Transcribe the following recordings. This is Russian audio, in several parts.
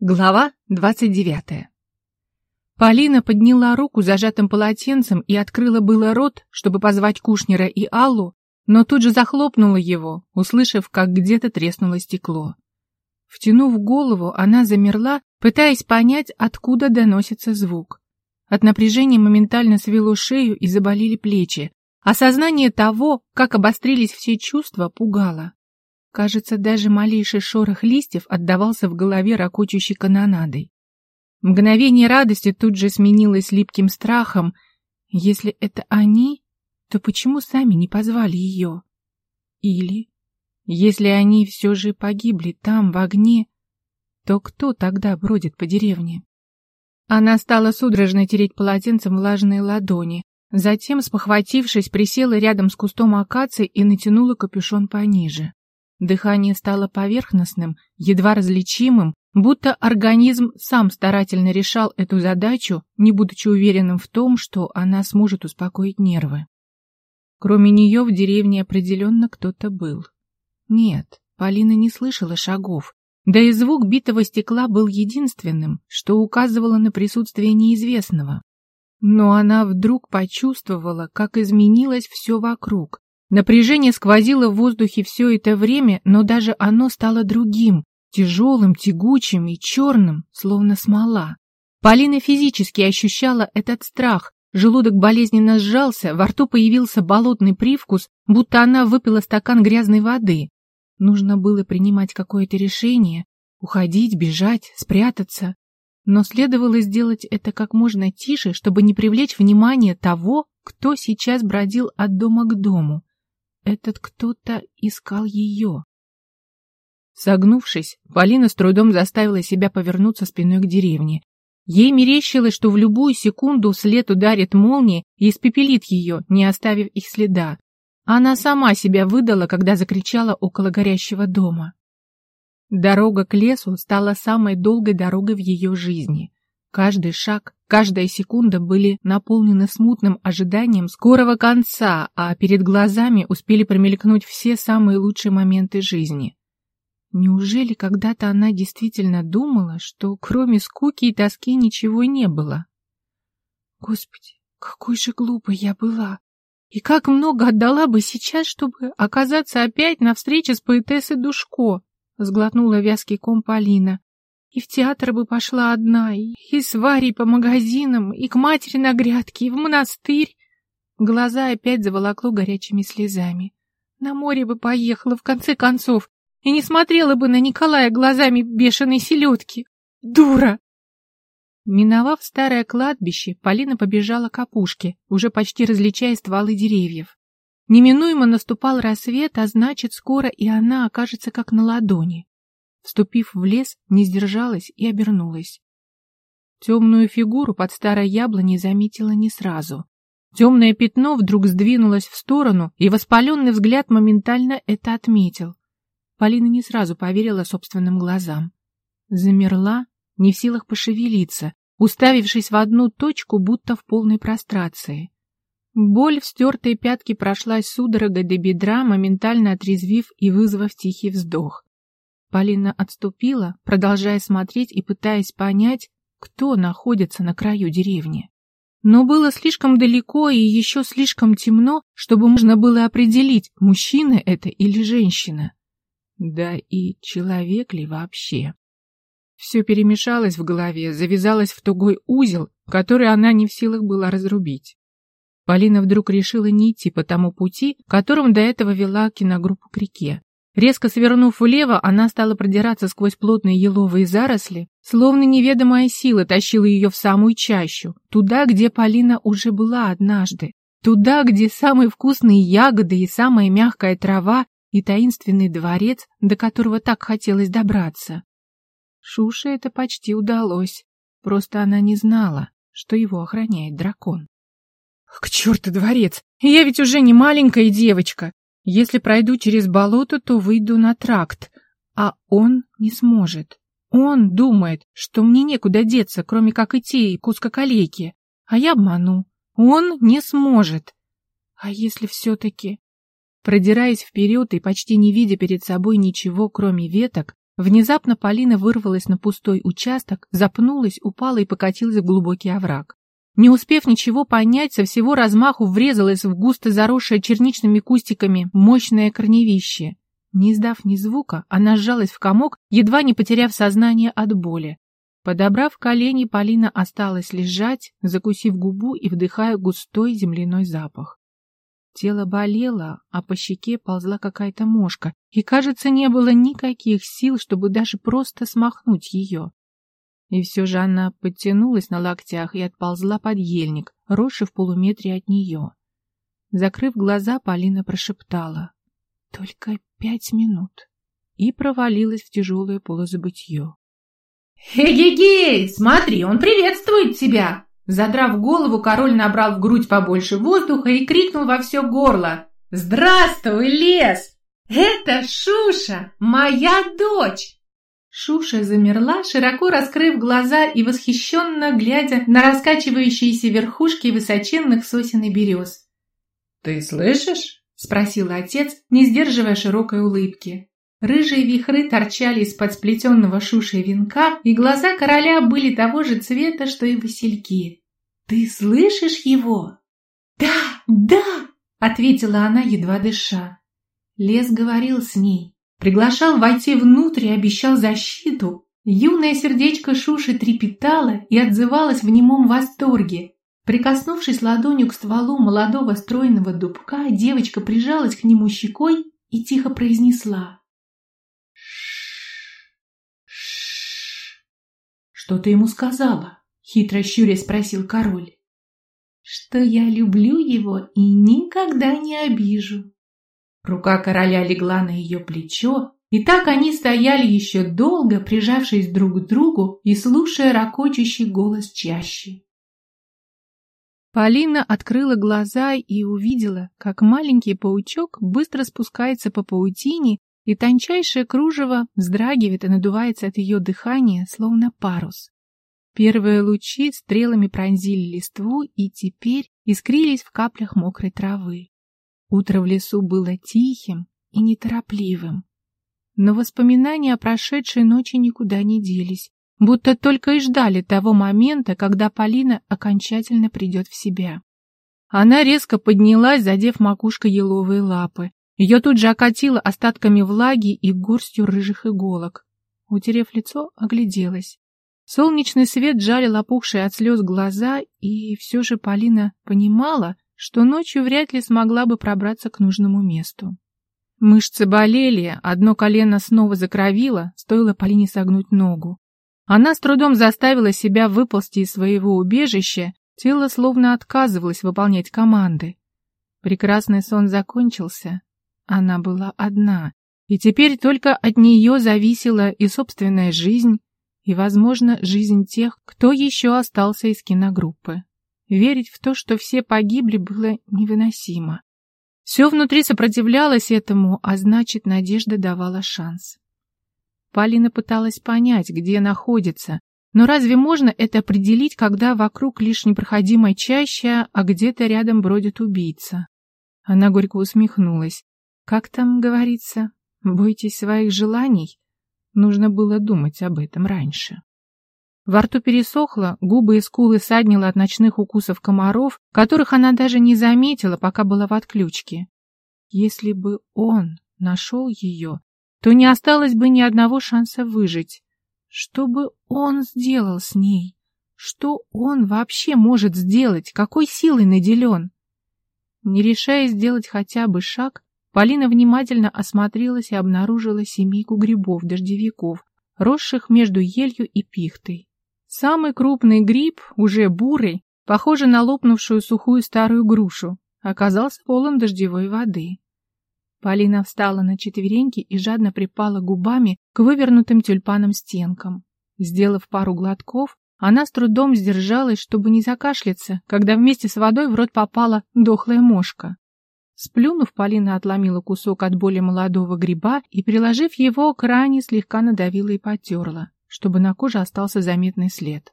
Глава двадцать девятая. Полина подняла руку зажатым полотенцем и открыла было рот, чтобы позвать Кушнера и Аллу, но тут же захлопнула его, услышав, как где-то треснуло стекло. Втянув голову, она замерла, пытаясь понять, откуда доносится звук. От напряжения моментально свело шею и заболели плечи. Осознание того, как обострились все чувства, пугало. Кажется, даже малейший шорох листьев отдавался в голове ракочущей канонадой. Мгновение радости тут же сменилось липким страхом. Если это они, то почему сами не позвали ее? Или, если они все же погибли там, в огне, то кто тогда бродит по деревне? Она стала судорожно тереть полотенцем влажные ладони, затем, спохватившись, присела рядом с кустом акации и натянула капюшон пониже. Дыхание стало поверхностным, едва различимым, будто организм сам старательно решал эту задачу, не будучи уверенным в том, что она сможет успокоить нервы. Кроме нее в деревне определенно кто-то был. Нет, Полина не слышала шагов, да и звук битого стекла был единственным, что указывало на присутствие неизвестного. Но она вдруг почувствовала, как изменилось все вокруг, Напряжение сквозило в воздухе все это время, но даже оно стало другим, тяжелым, тягучим и черным, словно смола. Полина физически ощущала этот страх, желудок болезненно сжался, во рту появился болотный привкус, будто она выпила стакан грязной воды. Нужно было принимать какое-то решение, уходить, бежать, спрятаться. Но следовало сделать это как можно тише, чтобы не привлечь внимание того, кто сейчас бродил от дома к дому. Этот кто-то искал ее. Согнувшись, Полина с трудом заставила себя повернуться спиной к деревне. Ей мерещилось, что в любую секунду след ударит молния и испепелит ее, не оставив их следа. Она сама себя выдала, когда закричала около горящего дома. Дорога к лесу стала самой долгой дорогой в ее жизни. Каждый шаг, каждая секунда были наполнены смутным ожиданием скорого конца, а перед глазами успели промелькнуть все самые лучшие моменты жизни. Неужели когда-то она действительно думала, что кроме скуки и тоски ничего не было? Господи, какой же глупой я была! И как много отдала бы сейчас, чтобы оказаться опять на встрече с поэтессой Душко! Сглотнула вязкий ком Полина. И в театр бы пошла одна, и, с Варей по магазинам, и к матери на грядке, и в монастырь. Глаза опять заволокло горячими слезами. На море бы поехала, в конце концов, и не смотрела бы на Николая глазами бешеной селедки. Дура! Миновав старое кладбище, Полина побежала к опушке, уже почти различая стволы деревьев. Неминуемо наступал рассвет, а значит, скоро и она окажется как на ладони. Вступив в лес, не сдержалась и обернулась. Темную фигуру под старой яблоней заметила не сразу. Темное пятно вдруг сдвинулось в сторону, и воспаленный взгляд моментально это отметил. Полина не сразу поверила собственным глазам. Замерла, не в силах пошевелиться, уставившись в одну точку, будто в полной прострации. Боль в стертой пятке прошлась судорогой до бедра, моментально отрезвив и вызвав тихий вздох. Полина отступила, продолжая смотреть и пытаясь понять, кто находится на краю деревни. Но было слишком далеко и еще слишком темно, чтобы можно было определить, мужчина это или женщина. Да и человек ли вообще? Все перемешалось в голове, завязалось в тугой узел, который она не в силах была разрубить. Полина вдруг решила не идти по тому пути, которым до этого вела киногруппу к реке. Резко свернув влево, она стала продираться сквозь плотные еловые заросли, словно неведомая сила тащила ее в самую чащу, туда, где Полина уже была однажды, туда, где самые вкусные ягоды и самая мягкая трава и таинственный дворец, до которого так хотелось добраться. Шуше это почти удалось, просто она не знала, что его охраняет дракон. «К черту дворец! Я ведь уже не маленькая девочка!» Если пройду через болото, то выйду на тракт, а он не сможет. Он думает, что мне некуда деться, кроме как идти к узкоколейке, а я обману. Он не сможет. А если все-таки... Продираясь вперед и почти не видя перед собой ничего, кроме веток, Внезапно Полина вырвалась на пустой участок, запнулась, упала и покатилась в глубокий овраг. Не успев ничего понять, со всего размаху врезалась в густо заросшее черничными кустиками мощное корневище. Не издав ни звука, она сжалась в комок, едва не потеряв сознание от боли. Подобрав колени, Полина осталась лежать, закусив губу и вдыхая густой земляной запах. Тело болело, а по щеке ползла какая-то мошка, и, кажется, не было никаких сил, чтобы даже просто смахнуть ее. И все же она подтянулась на локтях и отползла под ельник, росший в полуметре от нее. Закрыв глаза, Полина прошептала «Только пять минут» и провалилась в тяжелое полузабытье. «Эгегей, смотри, он приветствует тебя!» Задрав голову, король набрал в грудь побольше воздуха и крикнул во все горло. «Здравствуй, лес! Это Шуша, моя дочь!» Шуша замерла, широко раскрыв глаза и восхищенно глядя на раскачивающиеся верхушки высоченных сосен и берез. «Ты слышишь?» — спросил отец, не сдерживая широкой улыбки. Рыжие вихры торчали из-под сплетенного шушей венка, и глаза короля были того же цвета, что и васильки. «Ты слышишь его?» «Да, да!» — ответила она, едва дыша. Лес говорил с ней, приглашал войти внутрь и обещал защиту. Юное сердечко Шуши трепетало и отзывалось в немом восторге. Прикоснувшись ладонью к стволу молодого стройного дубка, девочка прижалась к нему щекой и тихо произнесла. «Что ты ему сказала?» — хитро щуря спросил король. «Что я люблю его и никогда не обижу». Рука короля легла на ее плечо, и так они стояли еще долго, прижавшись друг к другу и слушая ракочущий голос чаще. Полина открыла глаза и увидела, как маленький паучок быстро спускается по паутине и тончайшее кружево вздрагивает и надувается от ее дыхания, словно парус. Первые лучи стрелами пронзили листву и теперь искрились в каплях мокрой травы. Утро в лесу было тихим и неторопливым. Но воспоминания о прошедшей ночи никуда не делись, будто только и ждали того момента, когда Полина окончательно придет в себя. Она резко поднялась, задев макушкой еловые лапы, ее тут же окатило остатками влаги и горстью рыжих иголок. Утерев лицо, огляделась. Солнечный свет жалил опухшие от слез глаза, и все же Полина понимала, что ночью вряд ли смогла бы пробраться к нужному месту. Мышцы болели, одно колено снова закровило, стоило Полине согнуть ногу. Она с трудом заставила себя выползти из своего убежища, тело словно отказывалось выполнять команды. Прекрасный сон закончился, она была одна, и теперь только от нее зависела и собственная жизнь, и, возможно, жизнь тех, кто еще остался из киногруппы. Верить в то, что все погибли, было невыносимо. Все внутри сопротивлялось этому, а значит, надежда давала шанс. Полина пыталась понять, где находится, но разве можно это определить, когда вокруг лишь непроходимая чаща, а где-то рядом бродит убийца? Она горько усмехнулась. Как там говорится, бойтесь своих желаний? Нужно было думать об этом раньше. Во рту пересохло, губы и скулы саднило от ночных укусов комаров, которых она даже не заметила, пока была в отключке. Если бы он нашел ее, то не осталось бы ни одного шанса выжить. Что бы он сделал с ней? Что он вообще может сделать? Какой силой наделен? Не решая сделать хотя бы шаг, Полина внимательно осмотрелась и обнаружила семейку грибов-дождевиков, росших между елью и пихтой. Самый крупный гриб, уже бурый, похожий на лопнувшую сухую старую грушу, оказался полон дождевой воды. Полина встала на четвереньки и жадно припала губами к вывернутым тюльпаном стенкам. Сделав пару глотков, она с трудом сдержалась, чтобы не закашляться, когда вместе с водой в рот попала дохлая мошка. Сплюнув, Полина отломила кусок от более молодого гриба и, приложив его к ране, слегка надавила и потерла, чтобы на коже остался заметный след.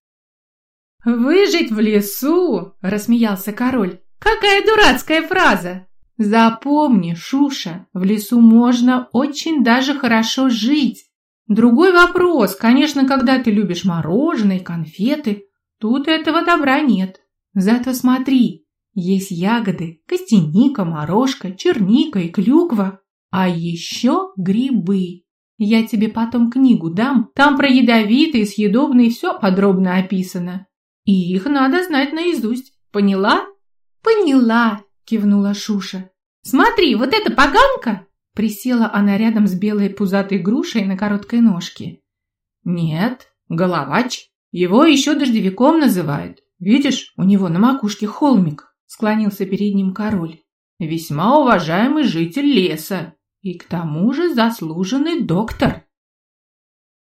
«Выжить в лесу!» — рассмеялся король. «Какая дурацкая фраза!» «Запомни, Шуша, в лесу можно очень даже хорошо жить. Другой вопрос, конечно, когда ты любишь мороженое, конфеты, тут этого добра нет. Зато смотри, есть ягоды, костяника, морожка, черника и клюква, а еще грибы. Я тебе потом книгу дам, там про ядовитые, съедобные все подробно описано. И их надо знать наизусть, поняла? Поняла, кивнула Шуша. Смотри, вот эта поганка Присела она рядом с белой пузатой грушей на короткой ножке. «Нет, головач. Его еще дождевиком называют. Видишь, у него на макушке холмик», — склонился перед ним король. «Весьма уважаемый житель леса и к тому же заслуженный доктор».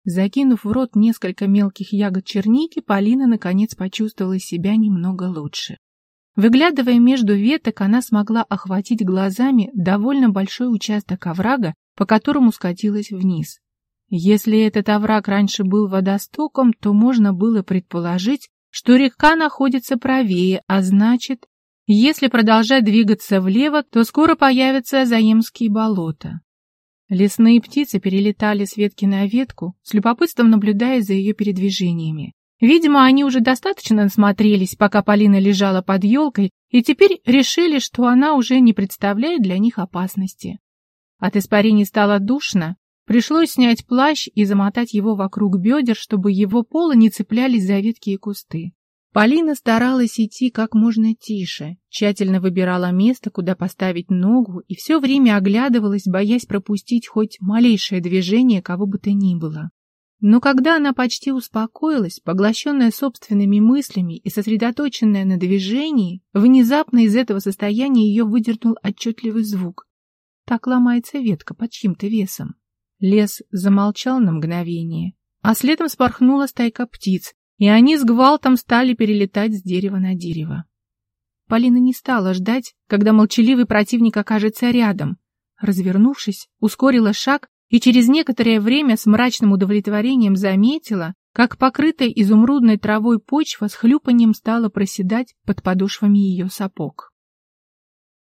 Закинув в рот несколько мелких ягод черники, Полина наконец почувствовала себя немного лучше. Выглядывая между веток, она смогла охватить глазами довольно большой участок оврага, по которому скатилась вниз. Если этот овраг раньше был водостоком, то можно было предположить, что река находится правее, а значит, если продолжать двигаться влево, то скоро появятся заемские болота. Лесные птицы перелетали с ветки на ветку, с любопытством наблюдая за ее передвижениями. Видимо, они уже достаточно насмотрелись, пока Полина лежала под елкой, и теперь решили, что она уже не представляет для них опасности. От испарений стало душно, пришлось снять плащ и замотать его вокруг бедер, чтобы его полы не цеплялись за ветки и кусты. Полина старалась идти как можно тише, тщательно выбирала место, куда поставить ногу, и все время оглядывалась, боясь пропустить хоть малейшее движение кого бы то ни было. Но когда она почти успокоилась, поглощенная собственными мыслями и сосредоточенная на движении, внезапно из этого состояния ее выдернул отчетливый звук. Так ломается ветка под чьим-то весом. Лес замолчал на мгновение, а следом спорхнула стайка птиц, и они с гвалтом стали перелетать с дерева на дерево. Полина не стала ждать, когда молчаливый противник окажется рядом. Развернувшись, ускорила шаг и через некоторое время с мрачным удовлетворением заметила, как покрытая изумрудной травой почва с хлюпанием стала проседать под подошвами ее сапог.